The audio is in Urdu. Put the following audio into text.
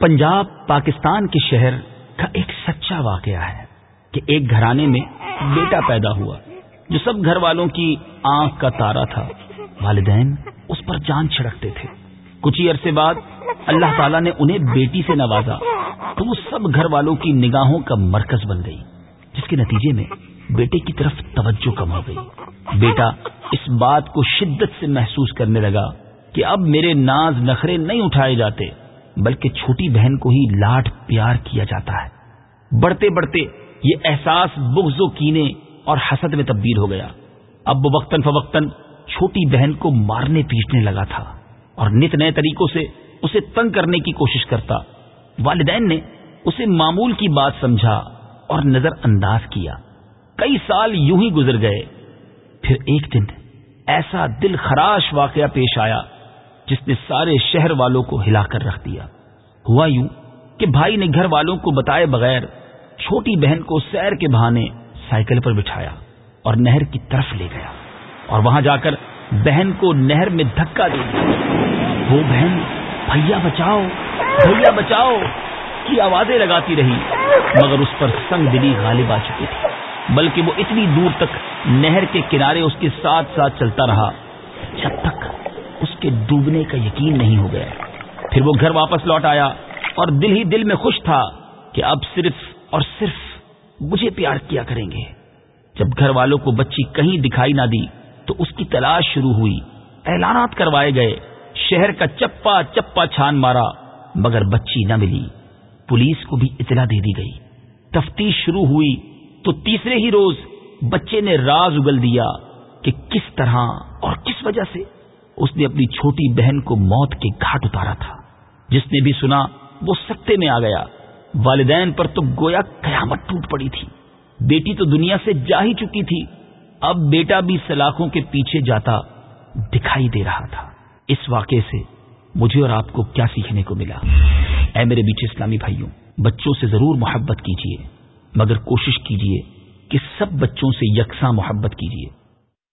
پنجاب پاکستان کے شہر کا ایک سچا واقعہ ہے کہ ایک گھرانے میں بیٹا پیدا ہوا، جو سب گھر والوں کی آنکھ کا تارا تھا۔ والدین اس پر جان چھڑکتے تھے۔ کچھ ہی عرصے بعد اللہ تعالیٰ نے انہیں بیٹی سے نوازا تو وہ سب گھر والوں کی نگاہوں کا مرکز بن گئی، جس کے نتیجے میں بیٹے کی طرف توجہ کم ہو گئی۔ بیٹا اس بات کو شدت سے محسوس کرنے لگا کہ اب میرے ناز نخرے نہیں اٹھائے جاتے۔ بلکہ چھوٹی بہن کو ہی لاٹ پیار کیا جاتا ہے۔ بڑھتے بڑھتے یہ احساس بغض و کینے اور حسد میں تبدیل ہو گیا۔ اب وہ وقتاً فوقتاً چھوٹی بہن کو مارنے پیٹنے لگا تھا اور نت نئے طریقوں سے اسے تنگ کرنے کی کوشش کرتا۔ والدین نے اسے معمول کی بات سمجھا اور نظر انداز کیا۔ کئی سال یوں ہی گزر گئے۔ پھر ایک دن ایسا دل خراش واقعہ پیش آیا جس نے سارے شہر والوں کو ہلا کر رکھ دیا۔ ہوا یوں کہ بھائی نے گھر والوں کو بتائے بغیر چھوٹی بہن کو سیر کے بہانے سائیکل پر بٹھایا اور نہر کی طرف لے گیا اور وہاں جا کر بہن کو نہر میں دھکا دے دیا۔ وہ بہن، بھیا بچاؤ بھیا بچاؤ کی آوازیں لگاتی رہی، مگر اس پر سنگ دلی غالب آ چکی تھی، بلکہ وہ اتنی دور تک نہر کے کنارے اس کے ساتھ ساتھ چلتا رہا۔ اس کے ڈوبنے کا یقین نہیں ہو گیا۔ پھر وہ گھر واپس لوٹ آیا اور دل ہی دل میں خوش تھا کہ اب صرف اور صرف مجھے پیار کیا کریں گے۔ جب گھر والوں کو بچی کہیں دکھائی نہ دی تو اس کی تلاش شروع ہوئی۔ اعلانات کروائے گئے۔ شہر کا چپا چپا چھان مارا، مگر بچی نہ ملی۔ پولیس کو بھی اطلاع دے دی گئی۔ تفتیش شروع ہوئی۔ تو تیسرے ہی روز بچے نے راز اگل دیا کہ کس طرح اور کس وجہ سے اس نے اپنی چھوٹی بہن کو موت کے گھاٹ اتارا تھا۔ جس نے بھی سنا، وہ سکتے میں آ گیا۔ والدین پر تو گویا قیامت ٹوٹ پڑی تھی۔ بیٹی تو دنیا سے جا ہی چکی تھی۔ اب بیٹا بھی سلاخوں کے پیچھے جاتا دکھائی دے رہا تھا۔ اس واقعے سے مجھے اور آپ کو کیا سیکھنے کو ملا؟ اے میرے بیچ اسلامی بھائیوں، بچوں سے ضرور محبت کیجیے مگر کوشش کیجیے کہ سب بچوں سے یکساں محبت کیجیے